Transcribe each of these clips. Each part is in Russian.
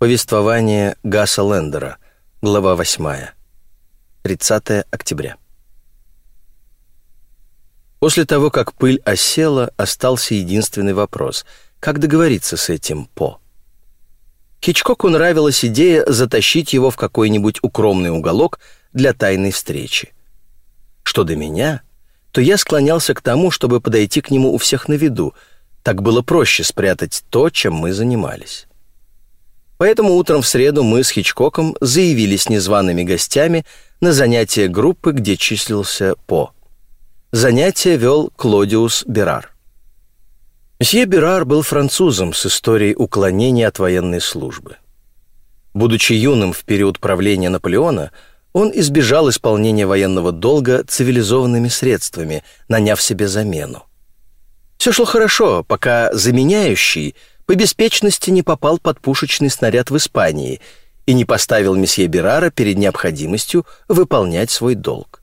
Повествование Гаса Лендера, глава 8. 30 октября. После того, как пыль осела, остался единственный вопрос — как договориться с этим По? Хичкоку нравилась идея затащить его в какой-нибудь укромный уголок для тайной встречи. Что до меня, то я склонялся к тому, чтобы подойти к нему у всех на виду. Так было проще спрятать то, чем мы занимались. Поэтому утром в среду мы с Хичкоком заявились незваными гостями на занятие группы, где числился По. Занятие вел Клодиус Берар. Месье Берар был французом с историей уклонения от военной службы. Будучи юным в период правления Наполеона, он избежал исполнения военного долга цивилизованными средствами, наняв себе замену. Все шло хорошо, пока заменяющий – по беспечности не попал под пушечный снаряд в Испании и не поставил месье Берара перед необходимостью выполнять свой долг.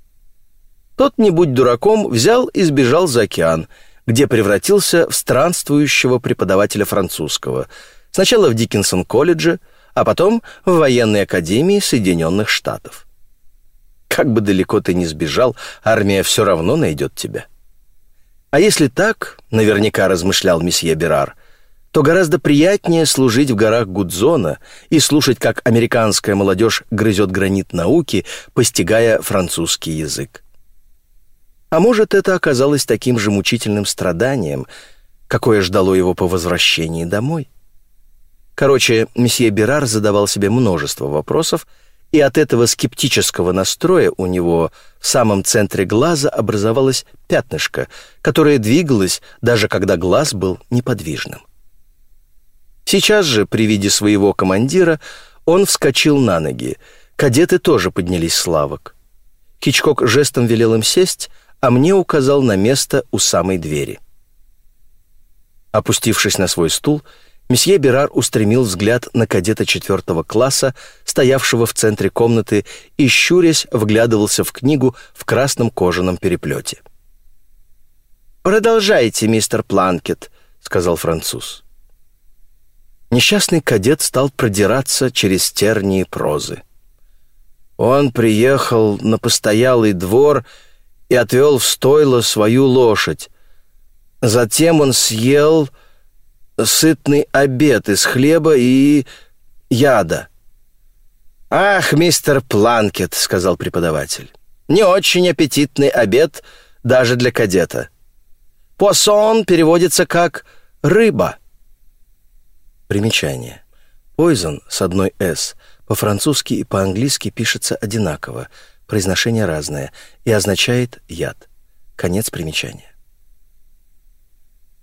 Тот, не будь дураком, взял и сбежал за океан, где превратился в странствующего преподавателя французского, сначала в Диккенсон-колледже, а потом в военной академии Соединенных Штатов. Как бы далеко ты ни сбежал, армия все равно найдет тебя. А если так, наверняка размышлял месье Берар, — то гораздо приятнее служить в горах Гудзона и слушать, как американская молодежь грызет гранит науки, постигая французский язык. А может, это оказалось таким же мучительным страданием, какое ждало его по возвращении домой? Короче, месье Берар задавал себе множество вопросов, и от этого скептического настроя у него в самом центре глаза образовалось пятнышко, которое двигалось, даже когда глаз был неподвижным. Сейчас же, при виде своего командира, он вскочил на ноги. Кадеты тоже поднялись с лавок. Хичкок жестом велел им сесть, а мне указал на место у самой двери. Опустившись на свой стул, месье Берар устремил взгляд на кадета четвертого класса, стоявшего в центре комнаты, и, щурясь, вглядывался в книгу в красном кожаном переплете. «Продолжайте, мистер Планкет», — сказал француз несчастный кадет стал продираться через тернии прозы. Он приехал на постоялый двор и отвел в стойло свою лошадь. Затем он съел сытный обед из хлеба и яда. «Ах, мистер Планкет», — сказал преподаватель, — «не очень аппетитный обед даже для кадета. Посон переводится как «рыба». Примечание. Poison с одной «с» по-французски и по-английски пишется одинаково, произношение разное, и означает «яд». Конец примечания.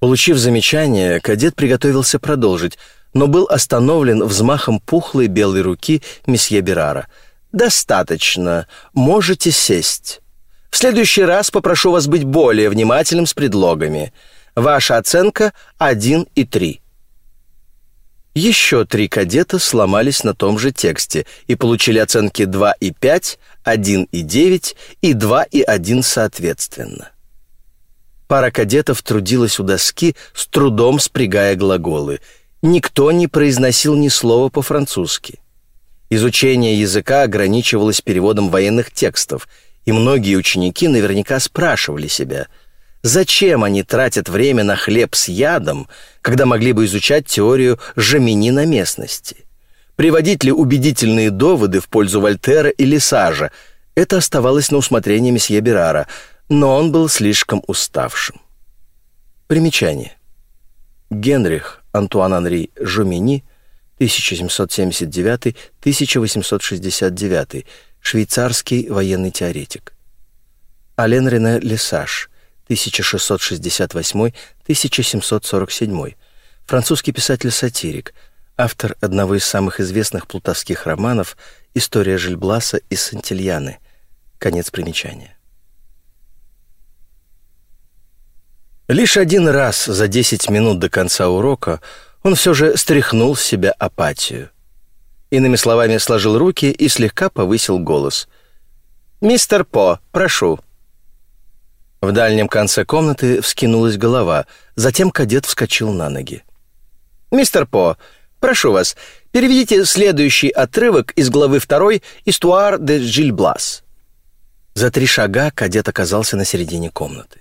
Получив замечание, кадет приготовился продолжить, но был остановлен взмахом пухлой белой руки месье Берара. «Достаточно. Можете сесть. В следующий раз попрошу вас быть более внимательным с предлогами. Ваша оценка — один и три». Еще три кадета сломались на том же тексте и получили оценки 2 и 5, 1 и 9 и 2 и 1 соответственно. Пара кадетов трудилась у доски, с трудом спрягая глаголы. Никто не произносил ни слова по-французски. Изучение языка ограничивалось переводом военных текстов, и многие ученики наверняка спрашивали себя – Зачем они тратят время на хлеб с ядом, когда могли бы изучать теорию Жамини на местности? Приводить ли убедительные доводы в пользу Вольтера или Сажа? Это оставалось на усмотрение месье Берара, но он был слишком уставшим. Примечание. Генрих Антуан Анри Жомини, 1779-1869, швейцарский военный теоретик. Ален Рене Лесаж, 1668-1747, французский писатель-сатирик, автор одного из самых известных плутовских романов «История Жильбласа и Сантильяны». Конец примечания. Лишь один раз за 10 минут до конца урока он все же стряхнул с себя апатию. Иными словами, сложил руки и слегка повысил голос. «Мистер По, прошу». В дальнем конце комнаты вскинулась голова, затем кадет вскочил на ноги. «Мистер По, прошу вас, Переведите следующий отрывок из главы 2 «Истуар де Жильблас». За три шага кадет оказался на середине комнаты.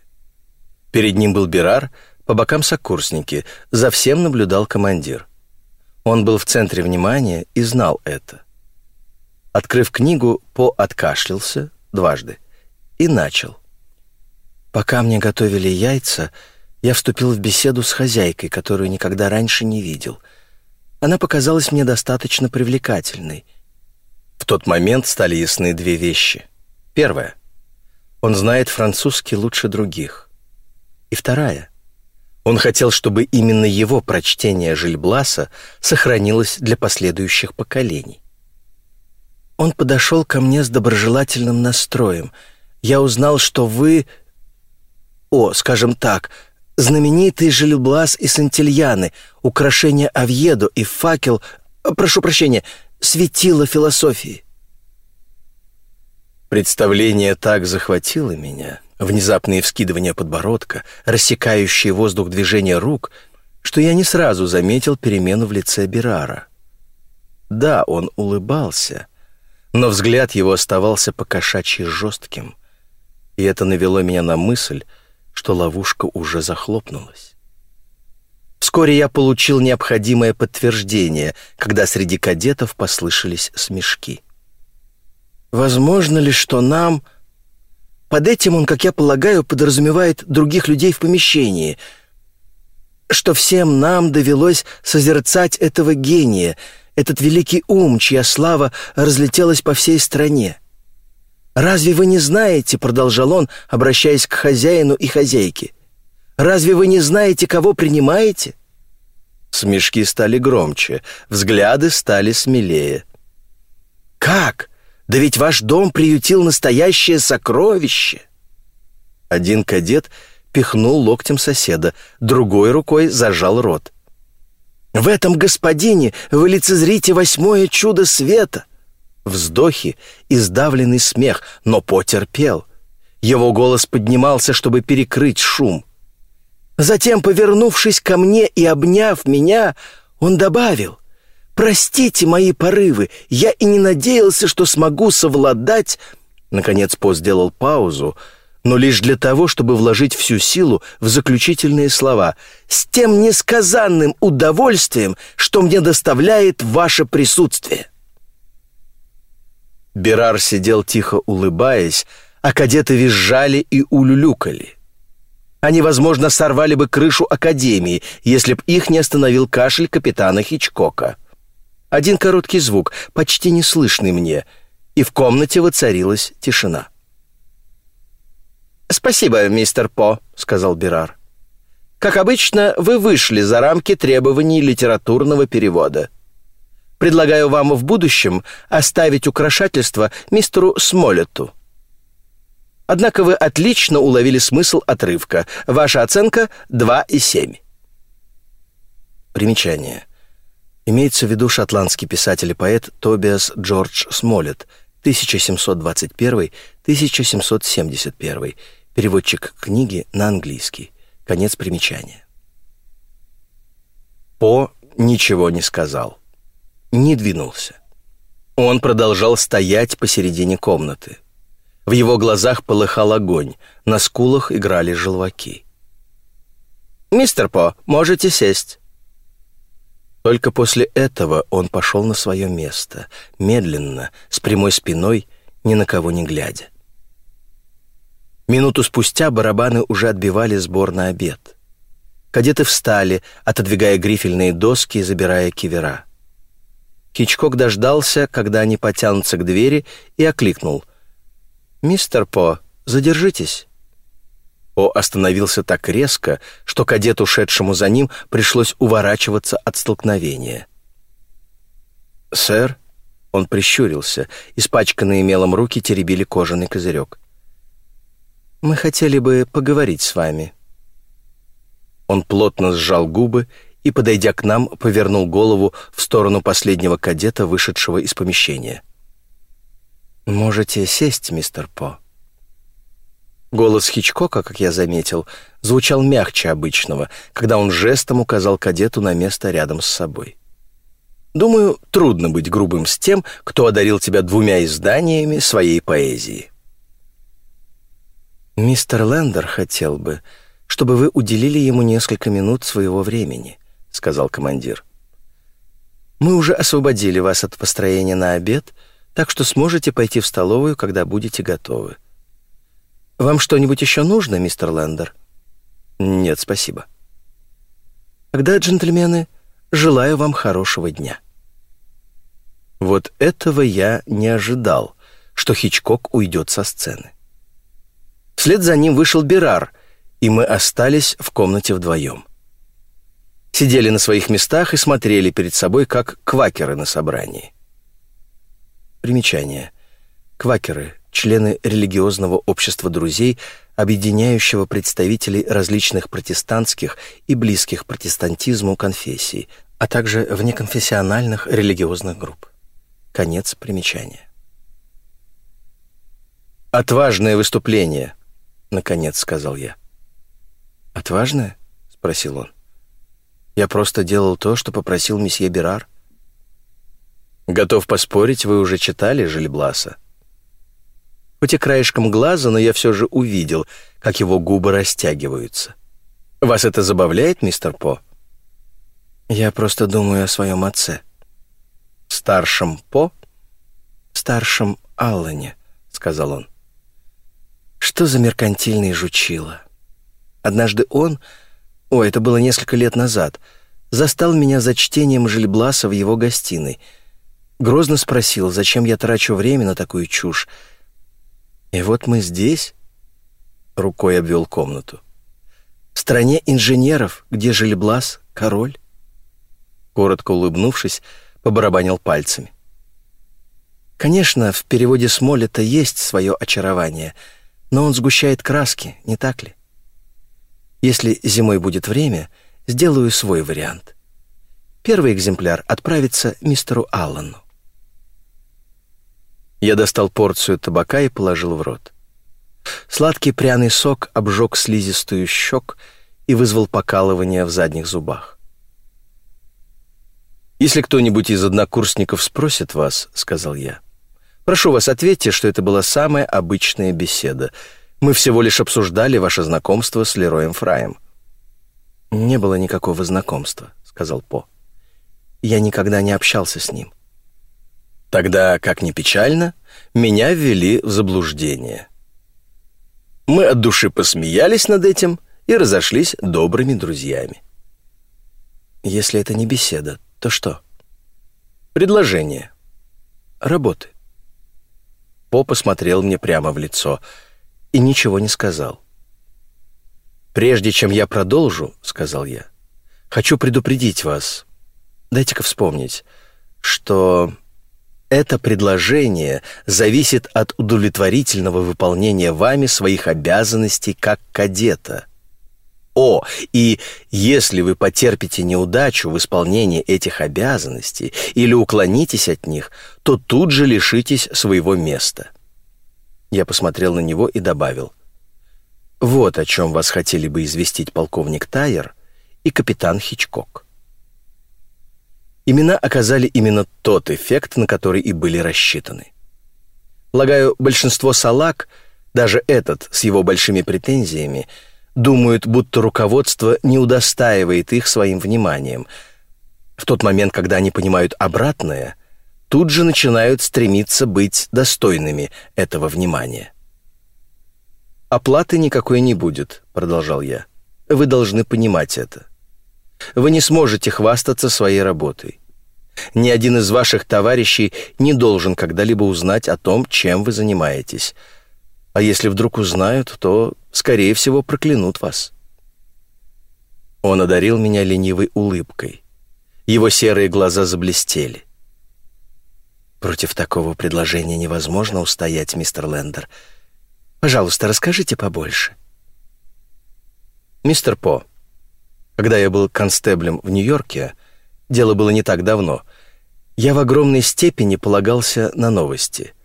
Перед ним был Берар, по бокам сокурсники, за всем наблюдал командир. Он был в центре внимания и знал это. Открыв книгу, По откашлялся дважды и начал. «Пока мне готовили яйца, я вступил в беседу с хозяйкой, которую никогда раньше не видел — она показалась мне достаточно привлекательной. В тот момент стали ясны две вещи. Первая. Он знает французский лучше других. И вторая. Он хотел, чтобы именно его прочтение Жильбласа сохранилось для последующих поколений. Он подошел ко мне с доброжелательным настроем. Я узнал, что вы... О, скажем так, знаменитый Желюблас и Сантильяны, украшение Авьедо и факел, прошу прощения, светило философии. Представление так захватило меня, внезапные вскидывания подбородка, рассекающие воздух движения рук, что я не сразу заметил перемену в лице Берара. Да, он улыбался, но взгляд его оставался покошачьи жестким, и это навело меня на мысль, что ловушка уже захлопнулась. Вскоре я получил необходимое подтверждение, когда среди кадетов послышались смешки. Возможно ли, что нам... Под этим он, как я полагаю, подразумевает других людей в помещении, что всем нам довелось созерцать этого гения, этот великий ум, чья слава разлетелась по всей стране. «Разве вы не знаете, — продолжал он, обращаясь к хозяину и хозяйке, — разве вы не знаете, кого принимаете?» Смешки стали громче, взгляды стали смелее. «Как? Да ведь ваш дом приютил настоящее сокровище!» Один кадет пихнул локтем соседа, другой рукой зажал рот. «В этом господине вы лицезрите восьмое чудо света!» Вздохи и сдавленный смех, но потерпел. Его голос поднимался, чтобы перекрыть шум. Затем, повернувшись ко мне и обняв меня, он добавил, «Простите мои порывы, я и не надеялся, что смогу совладать...» Наконец По сделал паузу, но лишь для того, чтобы вложить всю силу в заключительные слова, «с тем несказанным удовольствием, что мне доставляет ваше присутствие». Берар сидел тихо улыбаясь, а кадеты визжали и улюлюкали. Они, возможно, сорвали бы крышу Академии, если б их не остановил кашель капитана Хичкока. Один короткий звук, почти неслышный мне, и в комнате воцарилась тишина. «Спасибо, мистер По», — сказал Берар. «Как обычно, вы вышли за рамки требований литературного перевода. Предлагаю вам в будущем оставить украшательство мистеру Смолету. Однако вы отлично уловили смысл отрывка. Ваша оценка 2,7. Примечание. Имеется в виду шотландский писатель и поэт Тобиас Джордж Смолет, 1721-1771, переводчик книги на английский. Конец примечания. По ничего не сказал не двинулся. Он продолжал стоять посередине комнаты. В его глазах полыхал огонь, на скулах играли желваки. «Мистер По, можете сесть». Только после этого он пошел на свое место, медленно, с прямой спиной, ни на кого не глядя. Минуту спустя барабаны уже отбивали сбор на обед. Кадеты встали, отодвигая грифельные доски и забирая кивера. Кичкок дождался, когда они потянутся к двери, и окликнул. «Мистер По, задержитесь». По остановился так резко, что кадету, шедшему за ним, пришлось уворачиваться от столкновения. «Сэр?» — он прищурился, испачканные мелом руки теребили кожаный козырек. «Мы хотели бы поговорить с вами». Он плотно сжал губы и, подойдя к нам, повернул голову в сторону последнего кадета, вышедшего из помещения. «Можете сесть, мистер По». Голос Хичкока, как я заметил, звучал мягче обычного, когда он жестом указал кадету на место рядом с собой. Думаю, трудно быть грубым с тем, кто одарил тебя двумя изданиями своей поэзии. Мистер Лендер хотел бы, чтобы вы уделили ему несколько минут своего времени, сказал командир. Мы уже освободили вас от построения на обед, так что сможете пойти в столовую, когда будете готовы. Вам что-нибудь еще нужно, мистер Лендер? Нет, спасибо. Тогда, джентльмены, желаю вам хорошего дня. Вот этого я не ожидал, что Хичкок уйдет со сцены. Вслед за ним вышел Берар, и мы остались в комнате вдвоем. Сидели на своих местах и смотрели перед собой, как квакеры на собрании. Примечание. Квакеры — члены религиозного общества друзей, объединяющего представителей различных протестантских и близких протестантизму конфессий, а также внеконфессиональных религиозных групп. Конец примечания. «Отважное выступление», — наконец сказал я. «Отважное?» — спросил он. «Я просто делал то, что попросил месье Берар». «Готов поспорить, вы уже читали Жильбласа?» Хоть и краешком глаза, но я все же увидел, как его губы растягиваются. «Вас это забавляет, мистер По?» «Я просто думаю о своем отце», старшем По?» «Старшем Аллане», — сказал он. «Что за меркантильный жучило? Однажды он, о, это было несколько лет назад, застал меня за чтением Жильбласа в его гостиной. Грозно спросил, зачем я трачу время на такую чушь. И вот мы здесь, — рукой обвел комнату, — в стране инженеров, где Жильблас — король. Коротко улыбнувшись, побарабанил пальцами. Конечно, в переводе Смолета есть свое очарование, но он сгущает краски, не так ли? Если зимой будет время, сделаю свой вариант. Первый экземпляр отправится мистеру Аллану. Я достал порцию табака и положил в рот. Сладкий пряный сок обжег слизистую щек и вызвал покалывание в задних зубах. «Если кто-нибудь из однокурсников спросит вас, — сказал я, — прошу вас, ответьте, что это была самая обычная беседа. Мы всего лишь обсуждали ваше знакомство с Лероем Фраем». «Не было никакого знакомства», — сказал По. «Я никогда не общался с ним». Тогда, как ни печально, меня ввели в заблуждение. Мы от души посмеялись над этим и разошлись добрыми друзьями. Если это не беседа, то что? Предложение. Работы. По посмотрел мне прямо в лицо и ничего не сказал. «Прежде чем я продолжу, — сказал я, — хочу предупредить вас. Дайте-ка вспомнить, что это предложение зависит от удовлетворительного выполнения вами своих обязанностей как кадета — о, и если вы потерпите неудачу в исполнении этих обязанностей или уклонитесь от них, то тут же лишитесь своего места. Я посмотрел на него и добавил. Вот о чем вас хотели бы известить полковник Тайер и капитан Хичкок. Имена оказали именно тот эффект, на который и были рассчитаны. Полагаю, большинство салак, даже этот с его большими претензиями, думают, будто руководство не удостаивает их своим вниманием. В тот момент, когда они понимают обратное, тут же начинают стремиться быть достойными этого внимания. «Оплаты никакой не будет», — продолжал я. «Вы должны понимать это. Вы не сможете хвастаться своей работой. Ни один из ваших товарищей не должен когда-либо узнать о том, чем вы занимаетесь. А если вдруг узнают, то скорее всего, проклянут вас». Он одарил меня ленивой улыбкой. Его серые глаза заблестели. «Против такого предложения невозможно устоять, мистер Лендер. Пожалуйста, расскажите побольше». «Мистер По, когда я был констеблем в Нью-Йорке, дело было не так давно, я в огромной степени полагался на новости —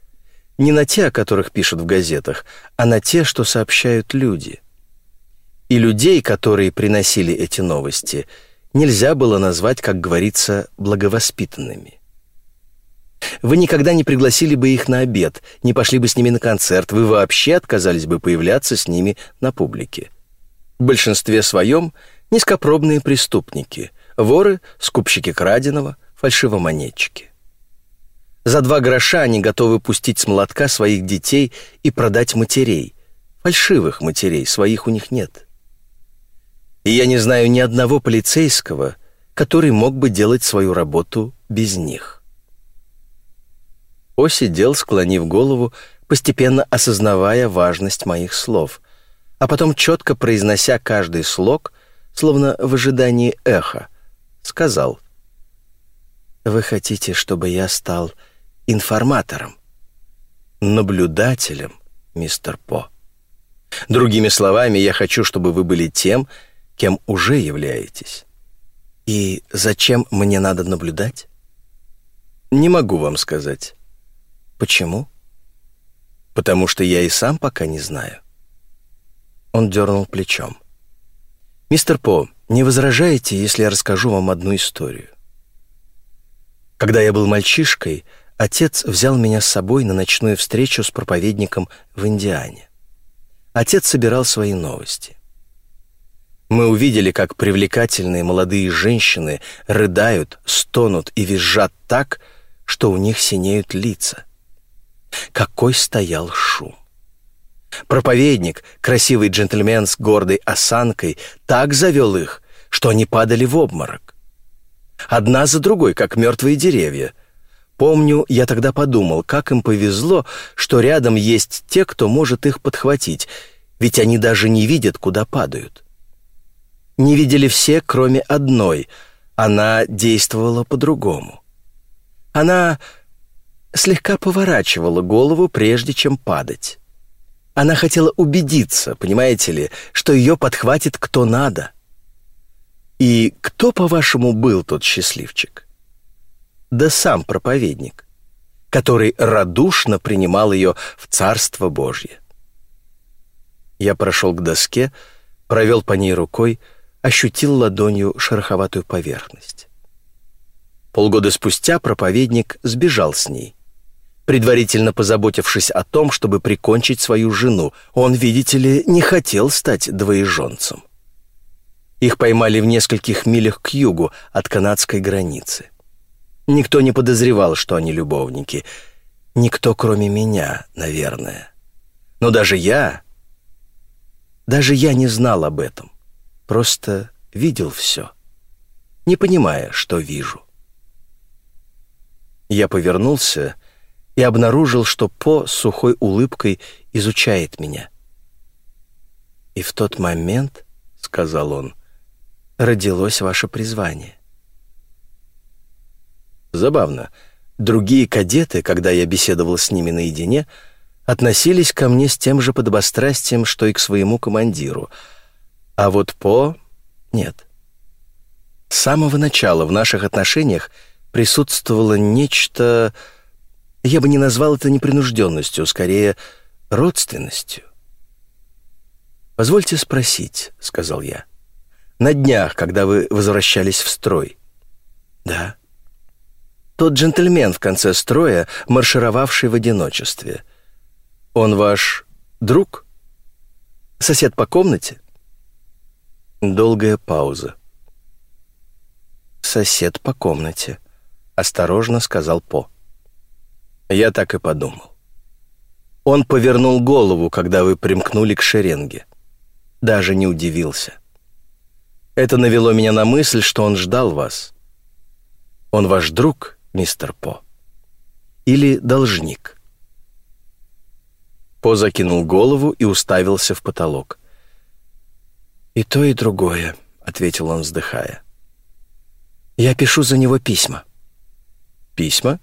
не на те, о которых пишут в газетах, а на те, что сообщают люди. И людей, которые приносили эти новости, нельзя было назвать, как говорится, благовоспитанными. Вы никогда не пригласили бы их на обед, не пошли бы с ними на концерт, вы вообще отказались бы появляться с ними на публике. В большинстве своем низкопробные преступники, воры, скупщики краденого, фальшивомонетчики. За два гроша они готовы пустить с молотка своих детей и продать матерей. Фальшивых матерей, своих у них нет. И я не знаю ни одного полицейского, который мог бы делать свою работу без них. О сидел, склонив голову, постепенно осознавая важность моих слов, а потом, четко произнося каждый слог, словно в ожидании эха, сказал «Вы хотите, чтобы я стал информатором, наблюдателем, мистер По. Другими словами, я хочу, чтобы вы были тем, кем уже являетесь. И зачем мне надо наблюдать? Не могу вам сказать. Почему? Потому что я и сам пока не знаю. Он дернул плечом. «Мистер По, не возражаете, если я расскажу вам одну историю?» Когда я был мальчишкой, Отец взял меня с собой на ночную встречу с проповедником в Индиане. Отец собирал свои новости. Мы увидели, как привлекательные молодые женщины рыдают, стонут и визжат так, что у них синеют лица. Какой стоял шум! Проповедник, красивый джентльмен с гордой осанкой, так завел их, что они падали в обморок. Одна за другой, как мертвые деревья — Помню, я тогда подумал, как им повезло, что рядом есть те, кто может их подхватить, ведь они даже не видят, куда падают. Не видели все, кроме одной. Она действовала по-другому. Она слегка поворачивала голову, прежде чем падать. Она хотела убедиться, понимаете ли, что ее подхватит кто надо. И кто, по-вашему, был тот счастливчик? да сам проповедник, который радушно принимал ее в Царство Божье. Я прошел к доске, провел по ней рукой, ощутил ладонью шероховатую поверхность. Полгода спустя проповедник сбежал с ней. Предварительно позаботившись о том, чтобы прикончить свою жену, он, видите ли, не хотел стать двоеженцем. Их поймали в нескольких милях к югу от канадской границы. Никто не подозревал, что они любовники. Никто, кроме меня, наверное. Но даже я... Даже я не знал об этом. Просто видел все, не понимая, что вижу. Я повернулся и обнаружил, что По с сухой улыбкой изучает меня. «И в тот момент, — сказал он, — родилось ваше призвание. Забавно. Другие кадеты, когда я беседовал с ними наедине, относились ко мне с тем же подобострастием, что и к своему командиру. А вот По... нет. С самого начала в наших отношениях присутствовало нечто... Я бы не назвал это непринужденностью, скорее родственностью. «Позвольте спросить», — сказал я. «На днях, когда вы возвращались в строй?» «Да». Тот джентльмен в конце строя, маршировавший в одиночестве. Он ваш друг? Сосед по комнате? Долгая пауза. «Сосед по комнате», — осторожно сказал По. Я так и подумал. Он повернул голову, когда вы примкнули к шеренге. Даже не удивился. Это навело меня на мысль, что он ждал вас. Он ваш друг мистер По? Или должник?» По закинул голову и уставился в потолок. «И то, и другое», — ответил он, вздыхая. «Я пишу за него письма». «Письма?»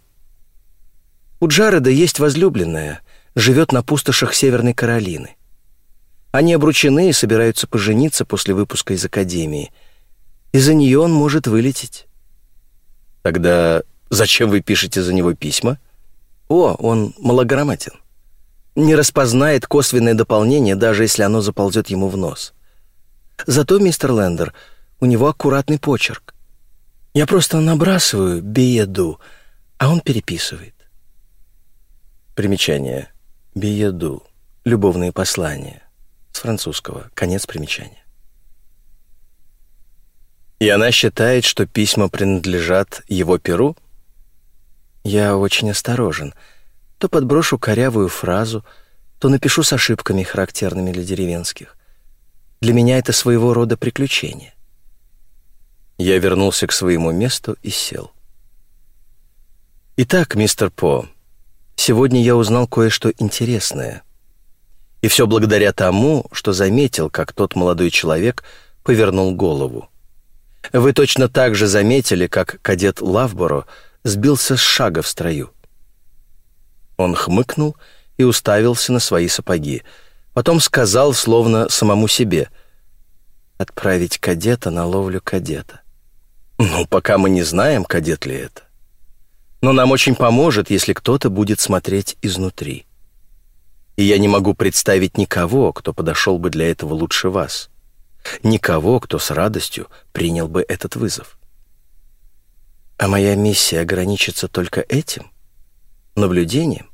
«У Джареда есть возлюбленная, живет на пустошах Северной Каролины. Они обручены и собираются пожениться после выпуска из академии. Из-за нее он может вылететь». «Тогда Зачем вы пишете за него письма? О, он малограмотен. Не распознает косвенное дополнение, даже если оно заползет ему в нос. Зато, мистер Лендер, У него аккуратный почерк. Я просто набрасываю «биеду», а он переписывает. Примечание. «Биеду». Любовные послания. С французского. Конец примечания. И она считает, что письма принадлежат его перу? Я очень осторожен. То подброшу корявую фразу, то напишу с ошибками, характерными для деревенских. Для меня это своего рода приключение. Я вернулся к своему месту и сел. «Итак, мистер По, сегодня я узнал кое-что интересное. И все благодаря тому, что заметил, как тот молодой человек повернул голову. Вы точно так же заметили, как кадет Лавборо сбился с шага в строю. Он хмыкнул и уставился на свои сапоги. Потом сказал, словно самому себе, «Отправить кадета на ловлю кадета». Ну, пока мы не знаем, кадет ли это. Но нам очень поможет, если кто-то будет смотреть изнутри. И я не могу представить никого, кто подошел бы для этого лучше вас. Никого, кто с радостью принял бы этот вызов. А моя миссия ограничится только этим? Наблюдением?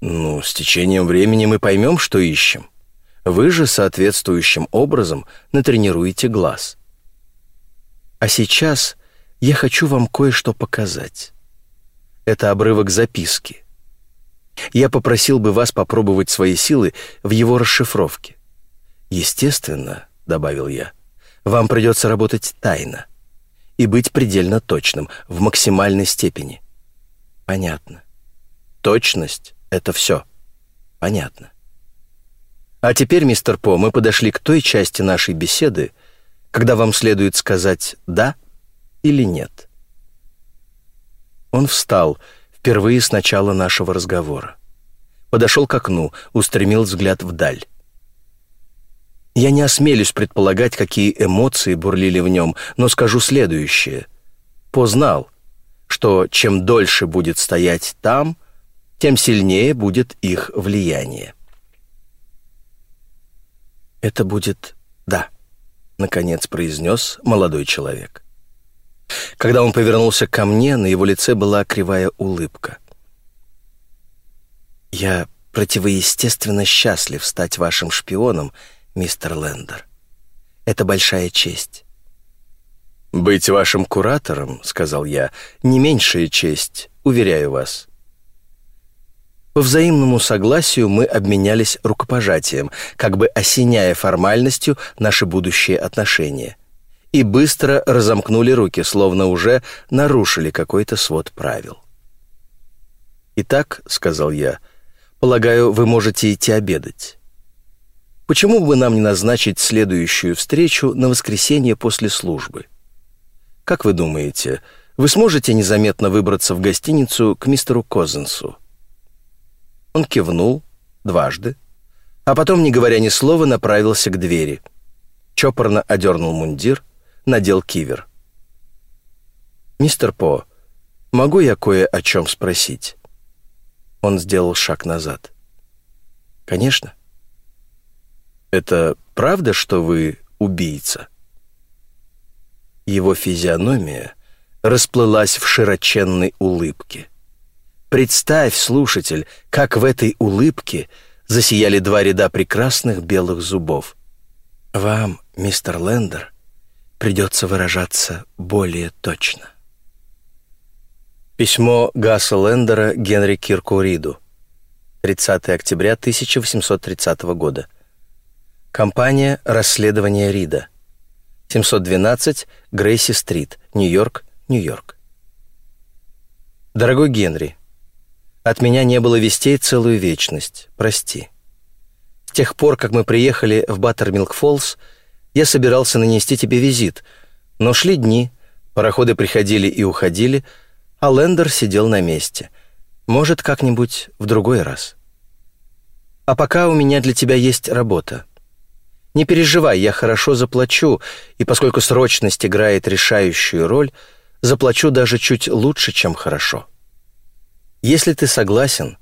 Ну, с течением времени мы поймем, что ищем. Вы же соответствующим образом натренируете глаз. А сейчас я хочу вам кое-что показать. Это обрывок записки. Я попросил бы вас попробовать свои силы в его расшифровке. Естественно, — добавил я, — вам придется работать тайно и быть предельно точным, в максимальной степени. Понятно. Точность — это все. Понятно. А теперь, мистер По, мы подошли к той части нашей беседы, — когда вам следует сказать «да» или «нет». Он встал впервые с начала нашего разговора. Подошел к окну, устремил взгляд вдаль. Я не осмелюсь предполагать, какие эмоции бурлили в нем, но скажу следующее. Познал, что чем дольше будет стоять там, тем сильнее будет их влияние. Это будет «да». — наконец произнес молодой человек. Когда он повернулся ко мне, на его лице была кривая улыбка. «Я противоестественно счастлив стать вашим шпионом, мистер Лендер. Это большая честь». «Быть вашим куратором, — сказал я, — не меньшая честь, уверяю вас. По взаимному согласию мы обменялись рукопожатием, как бы осеняя формальностью наши будущие отношения. И быстро разомкнули руки, словно уже нарушили какой-то свод правил. «Итак», — сказал я, — «полагаю, вы можете идти обедать. Почему бы нам не назначить следующую встречу на воскресенье после службы? Как вы думаете, вы сможете незаметно выбраться в гостиницу к мистеру Козенсу?» Он кивнул дважды, а потом, не говоря ни слова, направился к двери. Чопорно одернул мундир, надел кивер. «Мистер По, могу я кое о чем спросить?» Он сделал шаг назад. «Конечно». «Это правда, что вы убийца?» Его физиономия расплылась в широченной улыбке. Представь, слушатель, как в этой улыбке засияли два ряда прекрасных белых зубов. Вам, мистер Лендер, придется выражаться более точно. Письмо Гасса Лендера Генри Кирку Риду. 30 октября 1830 года. Компания «Расследование Рида». 712 Грейси-стрит, Нью-Йорк, Нью-Йорк. Дорогой Генри, от меня не было вестей целую вечность. Прости. С тех пор, как мы приехали в Баттермилк-Фоллс, я собирался нанести тебе визит, но шли дни, пароходы приходили и уходили, а Лендер сидел на месте. Может, как-нибудь в другой раз. А пока у меня для тебя есть работа. Не переживай, я хорошо заплачу, и поскольку срочность играет решающую роль, заплачу даже чуть лучше, чем хорошо. Если ты согласен,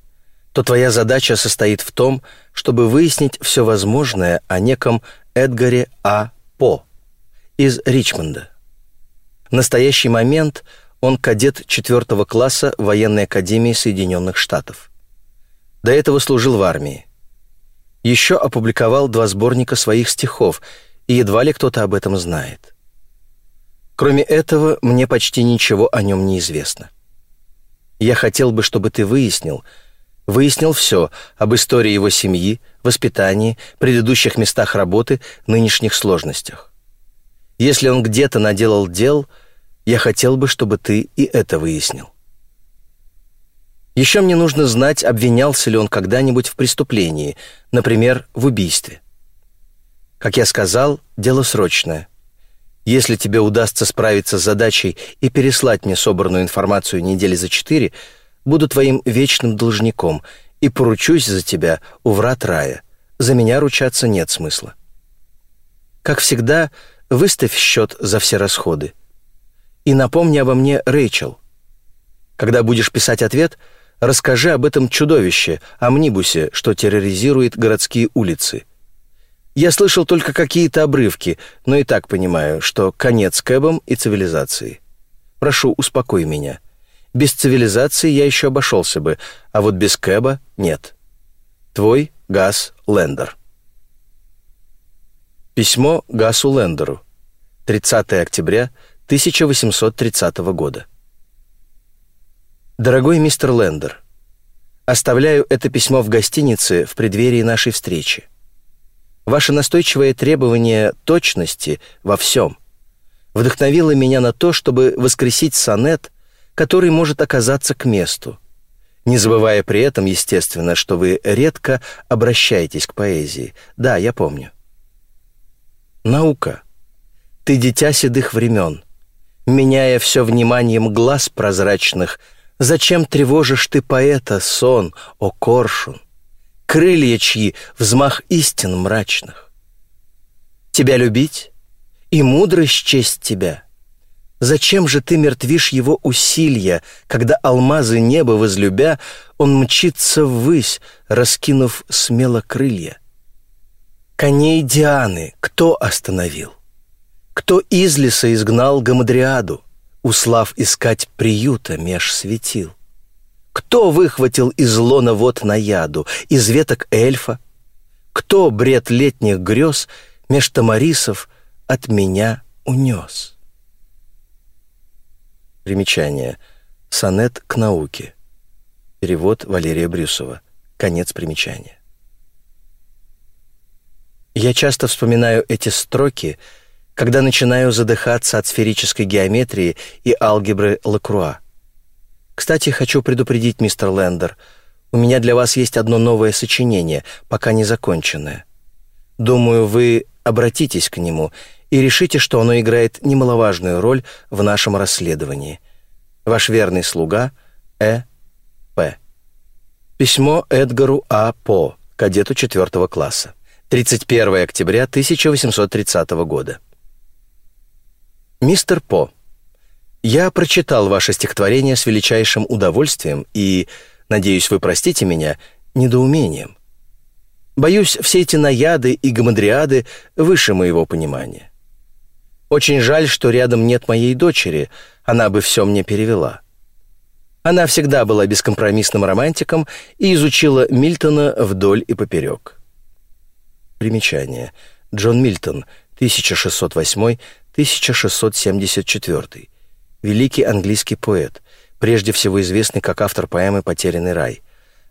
то твоя задача состоит в том, чтобы выяснить все возможное о неком Эдгаре А. По из Ричмонда. В настоящий момент он кадет четвертого класса военной академии Соединенных Штатов. До этого служил в армии. Еще опубликовал два сборника своих стихов, и едва ли кто-то об этом знает. Кроме этого, мне почти ничего о нем не известно. Я хотел бы, чтобы ты выяснил, выяснил все об истории его семьи, воспитании, предыдущих местах работы, нынешних сложностях. Если он где-то наделал дел, я хотел бы, чтобы ты и это выяснил. Еще мне нужно знать, обвинялся ли он когда-нибудь в преступлении, например, в убийстве. Как я сказал, дело срочное. Если тебе удастся справиться с задачей и переслать мне собранную информацию недели за четыре, буду твоим вечным должником и поручусь за тебя у врат рая. За меня ручаться нет смысла. Как всегда, выставь счет за все расходы. И напомни обо мне Рэйчел. Когда будешь писать ответ, расскажи об этом чудовище, амнибусе, что терроризирует городские улицы — я слышал только какие-то обрывки, но и так понимаю, что конец кэбам и цивилизации. Прошу, успокой меня. Без цивилизации я еще обошелся бы, а вот без кэба нет. Твой Газ Лендер. Письмо Гасу Лендеру. 30 октября 1830 года. Дорогой мистер Лендер, оставляю это письмо в гостинице в преддверии нашей встречи. Ваше настойчивое требование точности во всем вдохновило меня на то, чтобы воскресить сонет, который может оказаться к месту, не забывая при этом, естественно, что вы редко обращаетесь к поэзии. Да, я помню. Наука. Ты дитя седых времен. Меняя все вниманием глаз прозрачных, зачем тревожишь ты поэта сон, о коршун? крылья чьи — взмах истин мрачных. Тебя любить и мудрость честь тебя. Зачем же ты мертвишь его усилия, когда алмазы неба возлюбя, он мчится ввысь, раскинув смело крылья? Коней Дианы кто остановил? Кто из леса изгнал Гамадриаду, услав искать приюта меж светил? Кто выхватил из лона вод яду, из веток эльфа? Кто бред летних грез меж тамарисов от меня унес? Примечание. Сонет к науке. Перевод Валерия Брюсова. Конец примечания. Я часто вспоминаю эти строки, когда начинаю задыхаться от сферической геометрии и алгебры Лакруа. Кстати, хочу предупредить, мистер Лендер, у меня для вас есть одно новое сочинение, пока не законченное. Думаю, вы обратитесь к нему и решите, что оно играет немаловажную роль в нашем расследовании. Ваш верный слуга Э. П. Письмо Эдгару А. По, кадету 4 класса. 31 октября 1830 года. Мистер По, я прочитал ваше стихотворение с величайшим удовольствием и, надеюсь, вы простите меня, недоумением. Боюсь, все эти наяды и гамадриады выше моего понимания. Очень жаль, что рядом нет моей дочери, она бы все мне перевела. Она всегда была бескомпромиссным романтиком и изучила Мильтона вдоль и поперек. Примечание. Джон Мильтон, 1608-1674 великий английский поэт, прежде всего известный как автор поэмы «Потерянный рай»,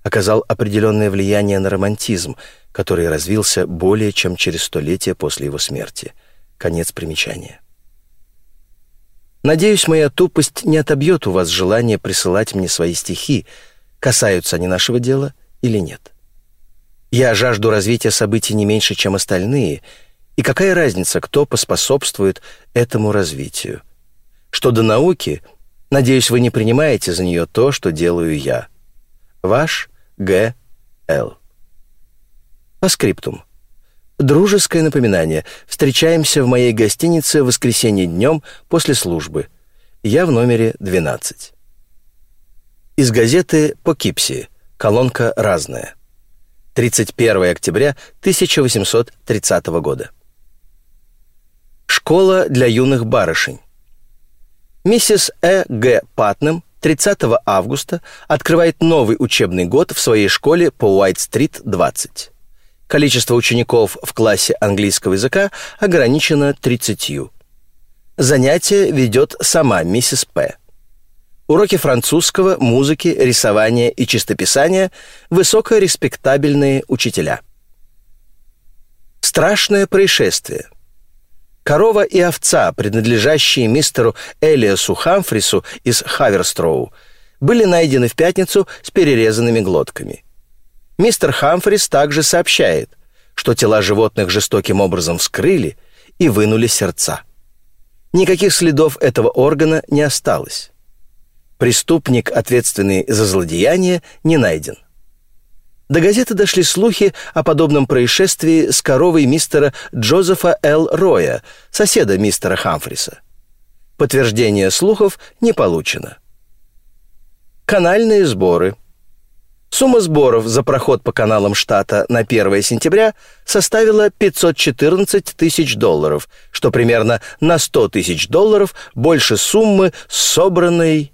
оказал определенное влияние на романтизм, который развился более чем через столетие после его смерти. Конец примечания. Надеюсь, моя тупость не отобьет у вас желание присылать мне свои стихи, касаются они нашего дела или нет. Я жажду развития событий не меньше, чем остальные, и какая разница, кто поспособствует этому развитию – что до науки, надеюсь, вы не принимаете за нее то, что делаю я. Ваш Г. Л. По скриптум. Дружеское напоминание. Встречаемся в моей гостинице в воскресенье днем после службы. Я в номере 12. Из газеты «Покипси». Колонка «Разная». 31 октября 1830 года. Школа для юных барышень. Миссис Э. Г. Патнем 30 августа открывает новый учебный год в своей школе по Уайт-стрит 20. Количество учеников в классе английского языка ограничено 30. Занятия ведет сама миссис П. Уроки французского, музыки, рисования и чистописания – высокореспектабельные учителя. Страшное происшествие. Корова и овца, принадлежащие мистеру Элиасу Хамфрису из Хаверстроу, были найдены в пятницу с перерезанными глотками. Мистер Хамфрис также сообщает, что тела животных жестоким образом вскрыли и вынули сердца. Никаких следов этого органа не осталось. Преступник, ответственный за злодеяние, не найден. До газеты дошли слухи о подобном происшествии с коровой мистера Джозефа Л. Роя, соседа мистера Хамфриса. Подтверждение слухов не получено. Канальные сборы. Сумма сборов за проход по каналам штата на 1 сентября составила 514 тысяч долларов, что примерно на 100 тысяч долларов больше суммы, собранной